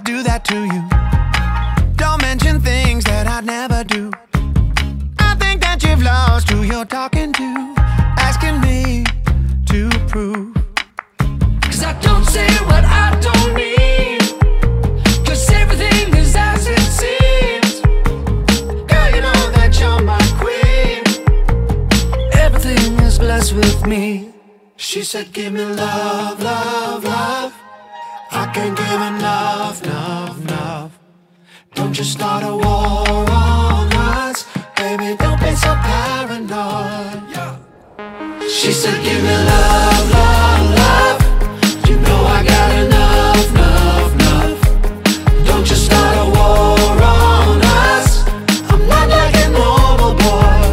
I'd do that to you. Don't mention things that I'd never do. I think that you've lost who you're talking to, asking me to prove. Cause I don't say what I don't mean. Cause everything is as it seems. Girl, you know that you're my queen. Everything is blessed with me. She said, Give me love, love, love. I can't give enough, enough, enough. Don't you start a war on us, baby. Don't be so paranoid. She said, Give me love, love, love. You know I got enough, enough, enough. Don't you start a war on us. I'm not like a normal boy.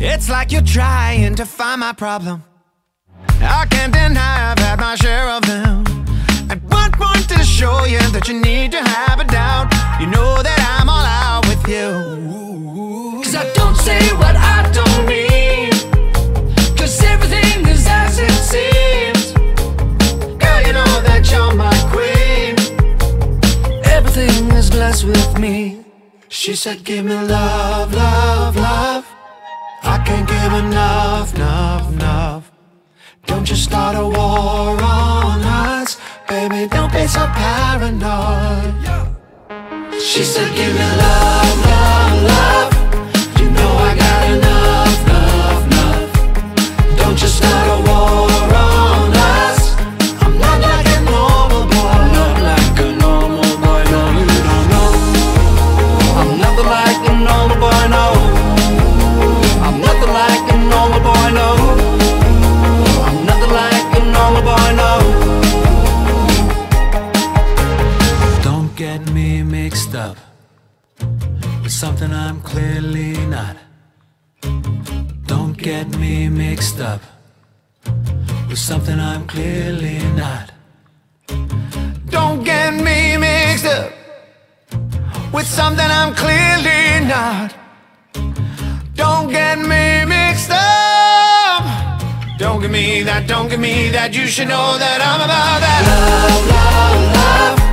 It's like you're trying to find my problem. I can't deny I've had my share of them. At one point to show you that you need to have a doubt, You know that I'm all out with you. Cause I don't say what I don't mean. Cause everything is as it seems. Girl, you know that you're my queen. Everything is blessed with me. She said, Give me love, love, love. I can't give enough, enough, enough. Don't you start a war on us, baby. Don't be so paranoid. She said, Give me love, love, love. You know I got enough, enough, enough. Don't you start with something I'm clearly not. Don't get me mixed up with something I'm clearly not. Don't get me mixed up with something I'm clearly not. Don't get me mixed up. Don't give me that, don't give me that. You should know that I'm about that. Love, love, love.